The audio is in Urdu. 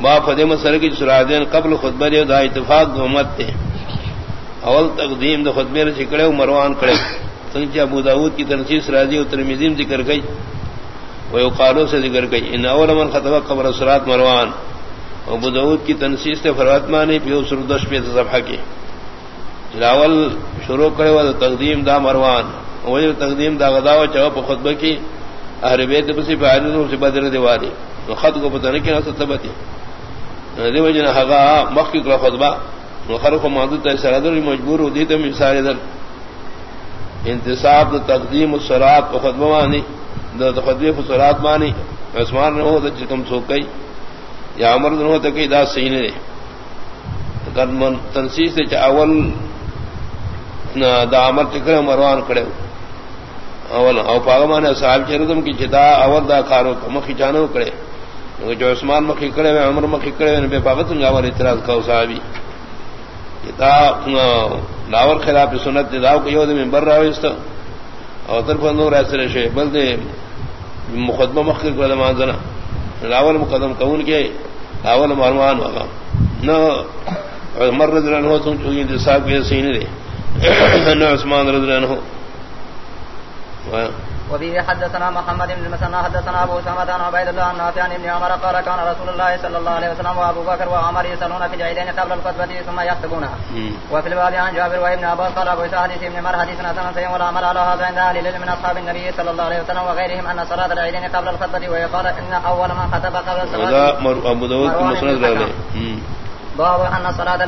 با فدیم سر کی سرادین قبل خطبہ دے، دا اتفاق دو امت تے۔ اول تقدیم دو خطبے رسی کڑے و مروان کڑے۔ سنچہ ابو داود کی تنسیس راضی و ترمیزیم ذکر گئی۔ و یقالو سے ذکر گئی۔ ان اول من خطبہ قبر سرات مروان۔ ابو داود کی تنسیس تے فراتمانی پیو سردش پہ صفحہ کی۔ جلاول شروع کرے و تقدیم دا مروان۔ وجہ تقدیم دا غدا و چوپ خطبہ کی۔ اہر بیت پسی فائدن سے بدر دیواری خط کو پتہ نہیں کیا ستبتی دیو جن ہگا مخی کو خطبہ. خلق و معدود سرادر مجبور ہو دی تو مثال در. انتصاب تقدیم الصلاۃ و خطبہ مانی خطبے فصلات مانی عثمان نہ ہو تو کم سو گئی یا عمر نہ ہو تو کئی داس صحیح نے من تنسیس سے اول دا عمر ٹکڑے مروان کھڑے اول او پاگمان صاحب چردم کی جدا اول دا کارو مخی جانو کڑے. جو عثمان مکھی کرے ہوئے، عمر مکھی کرے ہوئے، بے پاگت ہوں گا اعتراض کا صحابی۔ ہاں، لاور خلاف سنت داو کو یود ممبر راوست اور طرف نور ایسے رشے بل دے مقدمہ مخی کو مانزنا لاول مقدم کون کے؟ لاول مرمان ہوگا نہ عمر رضی اللہ عنہ تم چونکہ انتصاب کے سینے دے۔ نہ عثمان رضی اللہ عنہ۔ وبه حدثنا محمد بن المسنى حدثنا ابو سامة عن عبيد الله النافع عن ابن عمر قال كان رسول الله صلى الله عليه وسلم وابو بكر وعمر يصلون في العيدين قبل الخطبة ثم يخطبونها. وفي الباب عن جابر وابن عباس قال ابو سعد حديث ابن مر حديث حسن سيئ والعمل على هذا عند اهل العلم من اصحاب النبي صلى الله عليه وسلم وغيرهم ان صلاة العيدين قبل الخطبة ويقال ان اول من خطب قبل الصلاة. ابو داود مسند باب ان صلاة